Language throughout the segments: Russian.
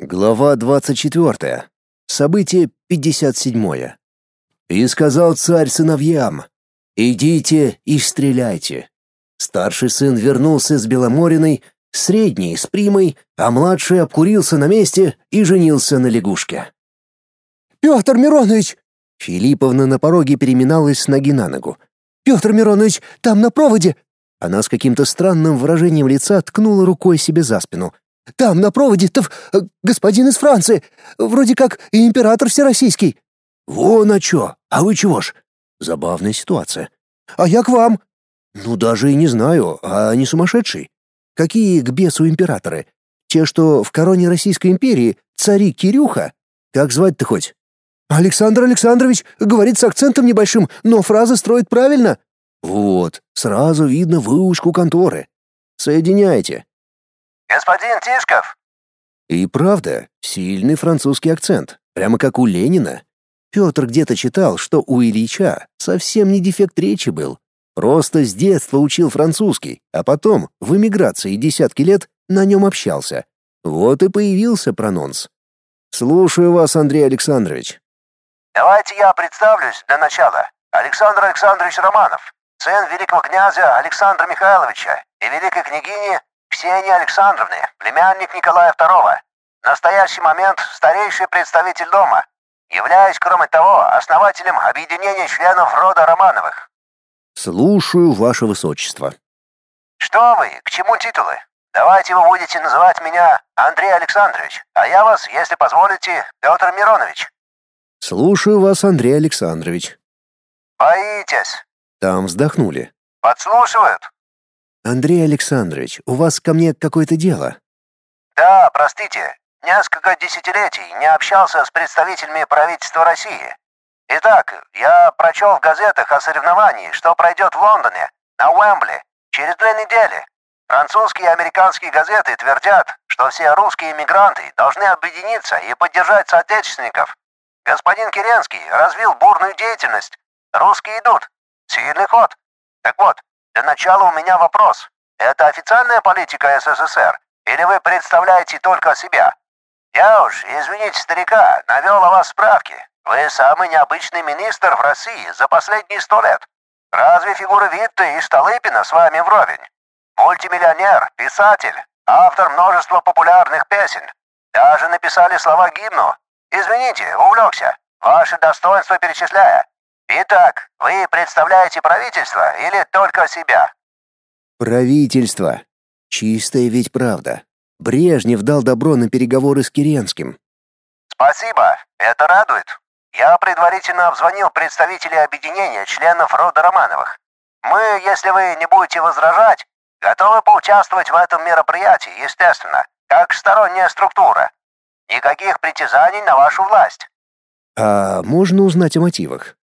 Глава 24. Событие 57. «И сказал царь сыновьям, идите и стреляйте». Старший сын вернулся с Беломориной, средний — с Примой, а младший обкурился на месте и женился на лягушке. «Петр Миронович!» Филипповна на пороге переминалась с ноги на ногу. «Петр Миронович, там на проводе!» Она с каким-то странным выражением лица ткнула рукой себе за спину. Там на проводе-то э, господин из Франции, вроде как и император всероссийский». «Вон а чё, а вы чего ж?» Забавная ситуация. «А я к вам». «Ну, даже и не знаю, а не сумасшедший? Какие к бесу императоры? Те, что в короне Российской империи, цари Кирюха? Как звать-то хоть?» «Александр Александрович говорит с акцентом небольшим, но фразы строит правильно». «Вот, сразу видно выучку конторы. Соединяйте». «Господин Тишков!» И правда, сильный французский акцент, прямо как у Ленина. Петр где-то читал, что у Ильича совсем не дефект речи был. Просто с детства учил французский, а потом, в эмиграции десятки лет, на нем общался. Вот и появился прононс. Слушаю вас, Андрей Александрович. Давайте я представлюсь для начала. Александр Александрович Романов, сын великого князя Александра Михайловича и великой княгини Ксении Александровны, племянник Николая II. В настоящий момент старейший представитель дома. Являюсь, кроме того, основателем объединения членов рода Романовых. Слушаю, ваше высочество. Что вы, к чему титулы? Давайте вы будете называть меня Андрей Александрович, а я вас, если позволите, Петр Миронович. Слушаю вас, Андрей Александрович. Боитесь? Там вздохнули. Подслушивают? Андрей Александрович, у вас ко мне какое-то дело? Да, простите. Несколько десятилетий не общался с представителями правительства России. Итак, я прочел в газетах о соревновании, что пройдет в Лондоне, на Уэмбли, через две недели. Французские и американские газеты твердят, что все русские иммигранты должны объединиться и поддержать соотечественников. Господин Керенский развил бурную деятельность. Русские идут. Сильный ход. Так вот, для начала у меня вопрос. Это официальная политика СССР? Или вы представляете только себя? Я уж, извините старика, навел о вас справки. Вы самый необычный министр в России за последние сто лет. Разве фигуры Витте и Столыпина с вами вровень? Мультимиллионер, писатель, автор множества популярных песен. Даже написали слова гимну. Извините, увлекся. Ваши достоинства перечисляя. Итак, вы представляете правительство или только себя? Правительство. Чистая ведь правда. Брежнев дал добро на переговоры с Керенским. Спасибо, это радует. Я предварительно обзвонил представителей объединения членов рода Романовых. Мы, если вы не будете возражать, готовы поучаствовать в этом мероприятии, естественно, как сторонняя структура. Никаких притязаний на вашу власть. А можно узнать о мотивах?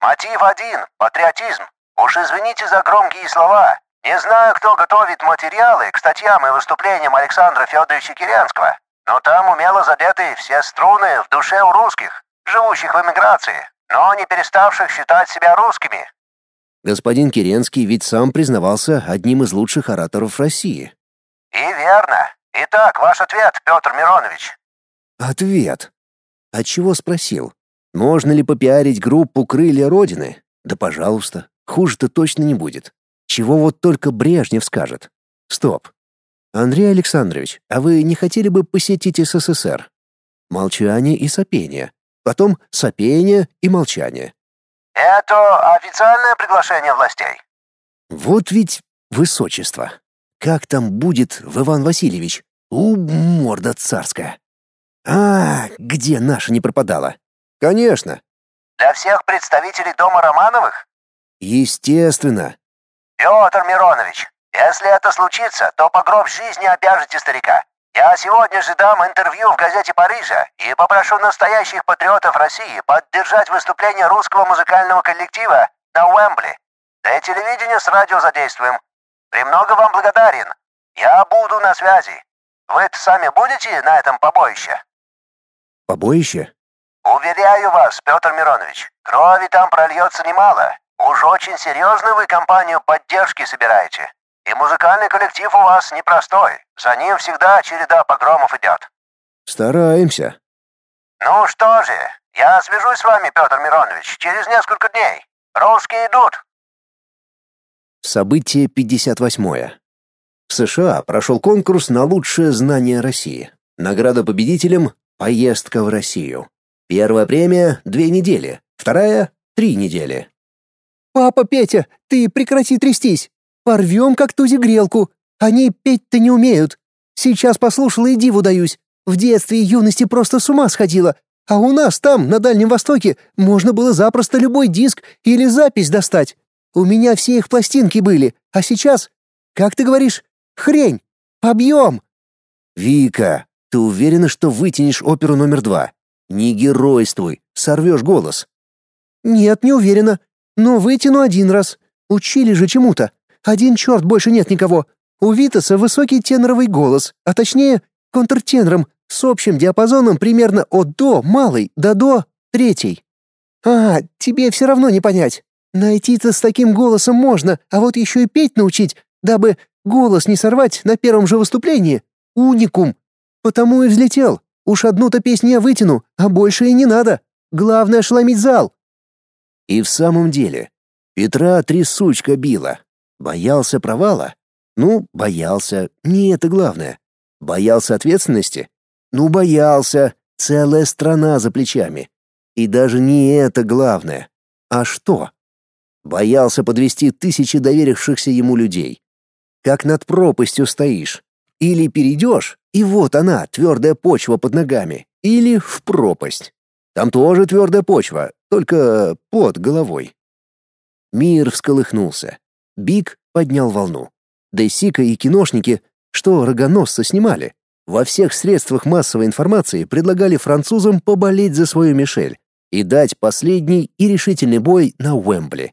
Мотив один — патриотизм. Уж извините за громкие слова. Не знаю, кто готовит материалы к статьям и выступлениям Александра Федоровича Керенского, но там умело задеты все струны в душе у русских, живущих в эмиграции, но не переставших считать себя русскими. Господин Керенский ведь сам признавался одним из лучших ораторов России. И верно. Итак, ваш ответ, Петр Миронович. Ответ. От чего спросил? Можно ли попиарить группу «Крылья Родины»? Да пожалуйста, хуже-то точно не будет. Чего вот только Брежнев скажет. Стоп. Андрей Александрович, а вы не хотели бы посетить СССР? Молчание и сопение. Потом сопение и молчание. Это официальное приглашение властей. Вот ведь высочество. Как там будет в Иван Васильевич? У, морда царская. А, где наша не пропадала? Конечно. Для всех представителей дома Романовых? Естественно. Петр Миронович, если это случится, то по гроб жизни обяжете старика. Я сегодня же дам интервью в газете Парижа и попрошу настоящих патриотов России поддержать выступление русского музыкального коллектива на Уэмбли. Для телевидения с радио задействуем. Премного вам благодарен. Я буду на связи. вы сами будете на этом побоище? Побоище? Уверяю вас, Петр Миронович, крови там прольется немало. Уж очень серьезно вы компанию поддержки собираете. И музыкальный коллектив у вас непростой. За ним всегда череда погромов идет. Стараемся. Ну что же, я свяжусь с вами, Петр Миронович, через несколько дней. Русские идут. Событие 58. В США прошел конкурс на лучшее знание России. Награда победителям — поездка в Россию. Первая премия — две недели, вторая — три недели. «Папа, Петя, ты прекрати трястись. Порвем как тузи грелку. Они петь-то не умеют. Сейчас послушала и диву даюсь. В детстве и юности просто с ума сходила. А у нас там, на Дальнем Востоке, можно было запросто любой диск или запись достать. У меня все их пластинки были, а сейчас, как ты говоришь, хрень, объем. Вика, ты уверена, что вытянешь оперу номер два? Не геройствуй, сорвешь голос. Нет, не уверена. Но вытяну один раз. Учили же чему-то. Один черт больше нет никого. У Витаса высокий теноровый голос, а точнее контртенором с общим диапазоном примерно от до малой до до третьей. А, тебе все равно не понять. Найти-то с таким голосом можно, а вот еще и петь научить, дабы голос не сорвать на первом же выступлении. Уникум. Потому и взлетел. Уж одну-то песню я вытяну, а больше и не надо. Главное — ошеломить зал. И в самом деле, Петра трясучка била. Боялся провала? Ну, боялся, не это главное. Боялся ответственности? Ну, боялся, целая страна за плечами. И даже не это главное. А что? Боялся подвести тысячи доверившихся ему людей. Как над пропастью стоишь. Или перейдешь, и вот она, твердая почва под ногами. Или в пропасть. Там тоже твердая почва, только под головой. Мир всколыхнулся. Биг поднял волну. Дейсика и киношники, что рогоносца снимали, во всех средствах массовой информации предлагали французам поболеть за свою Мишель и дать последний и решительный бой на Уэмбли.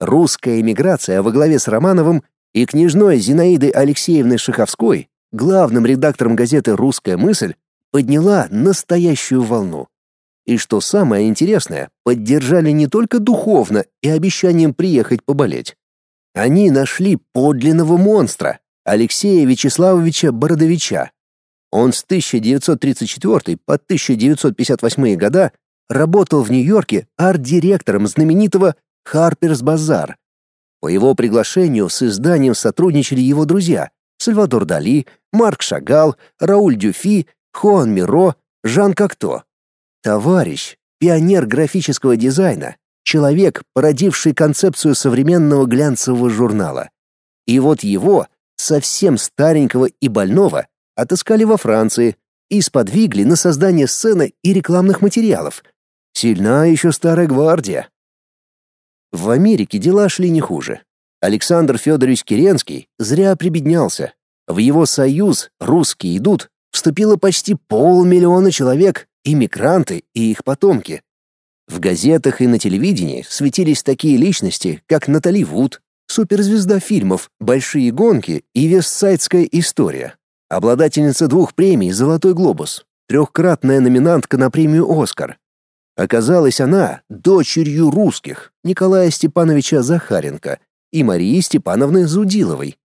Русская эмиграция во главе с Романовым и княжной Зинаидой Алексеевной Шаховской, главным редактором газеты «Русская мысль», подняла настоящую волну. И что самое интересное, поддержали не только духовно и обещанием приехать поболеть. Они нашли подлинного монстра, Алексея Вячеславовича Бородовича. Он с 1934 по 1958 года работал в Нью-Йорке арт-директором знаменитого Harper's Bazaar. По его приглашению с изданием сотрудничали его друзья Сальвадор Дали, Марк Шагал, Рауль Дюфи, Хуан Миро, Жан Кокто. Товарищ, пионер графического дизайна, человек, породивший концепцию современного глянцевого журнала. И вот его, совсем старенького и больного, отыскали во Франции и сподвигли на создание сцены и рекламных материалов. Сильна еще старая гвардия. В Америке дела шли не хуже. Александр Федорович Керенский зря прибеднялся. В его союз «Русские идут» вступило почти полмиллиона человек, иммигранты и их потомки. В газетах и на телевидении светились такие личности, как Натали Вуд, суперзвезда фильмов «Большие гонки» и «Вестсайдская история», обладательница двух премий «Золотой глобус», трехкратная номинантка на премию «Оскар». Оказалась она дочерью русских Николая Степановича Захаренко и Марии Степановны Зудиловой.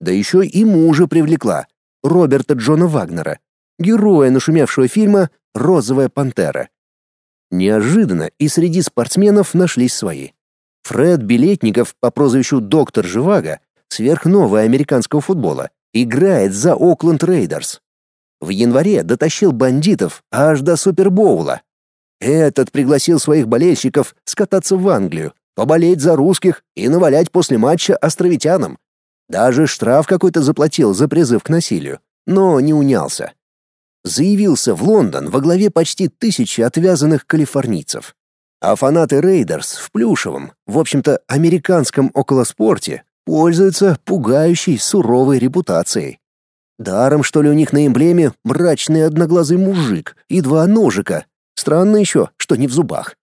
Да еще и мужа привлекла, Роберта Джона Вагнера, героя нашумевшего фильма «Розовая пантера». Неожиданно и среди спортсменов нашлись свои. Фред Билетников по прозвищу Доктор Живаго, сверхновый американского футбола, играет за Окленд Рейдерс. В январе дотащил бандитов аж до Супербоула. Этот пригласил своих болельщиков скататься в Англию, поболеть за русских и навалять после матча островитянам. Даже штраф какой-то заплатил за призыв к насилию, но не унялся заявился в Лондон во главе почти тысячи отвязанных калифорнийцев. А фанаты Рейдерс в плюшевом, в общем-то, американском околоспорте пользуются пугающей суровой репутацией. Даром, что ли, у них на эмблеме мрачный одноглазый мужик и два ножика. Странно еще, что не в зубах.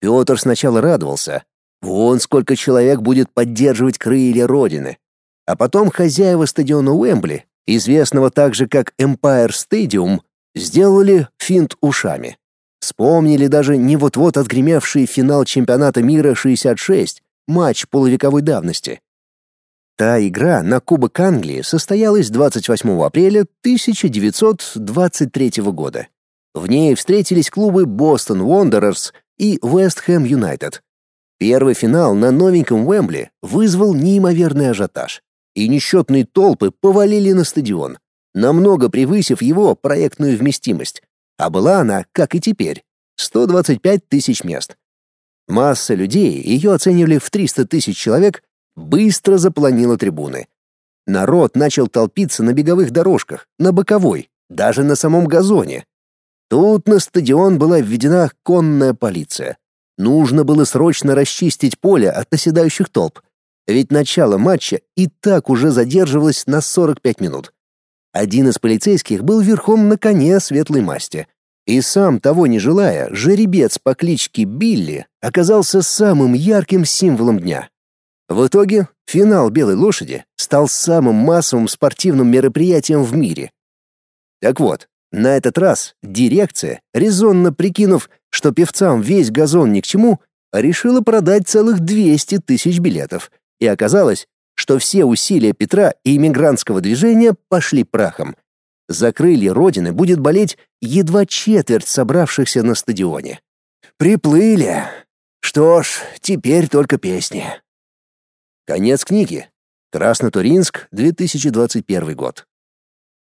Петр сначала радовался. Вон сколько человек будет поддерживать крылья Родины. А потом хозяева стадиона Уэмбли известного также как Empire Stadium, сделали финт ушами. Вспомнили даже не вот-вот отгремевший финал чемпионата мира 66, матч полувековой давности. Та игра на Кубок Англии состоялась 28 апреля 1923 года. В ней встретились клубы Бостон Wanderers и Вест Хэм Юнайтед. Первый финал на новеньком Уэмбли вызвал неимоверный ажиотаж, и несчетные толпы повалили на стадион, намного превысив его проектную вместимость, а была она, как и теперь, 125 тысяч мест. Масса людей, ее оценивали в 300 тысяч человек, быстро заполонила трибуны. Народ начал толпиться на беговых дорожках, на боковой, даже на самом газоне. Тут на стадион была введена конная полиция. Нужно было срочно расчистить поле от наседающих толп, ведь начало матча и так уже задерживалось на 45 минут. Один из полицейских был верхом на коне светлой масти. И сам того не желая, жеребец по кличке Билли оказался самым ярким символом дня. В итоге финал «Белой лошади» стал самым массовым спортивным мероприятием в мире. Так вот, на этот раз дирекция, резонно прикинув, что певцам весь газон ни к чему, решила продать целых 200 тысяч билетов. И оказалось, что все усилия Петра и иммигрантского движения пошли прахом. За крылья Родины будет болеть едва четверть собравшихся на стадионе. Приплыли. Что ж, теперь только песни. Конец книги. Краснотуринск, 2021 год.